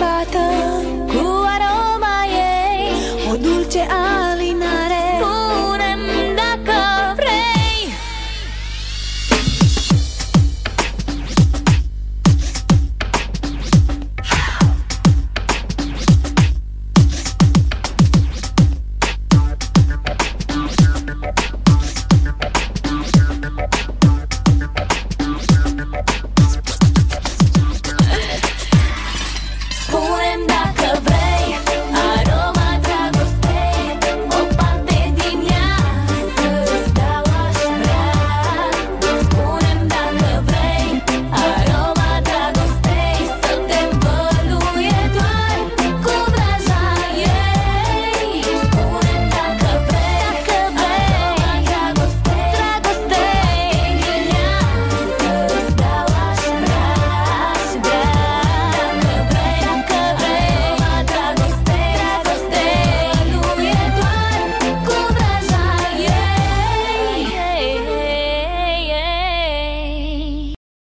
bata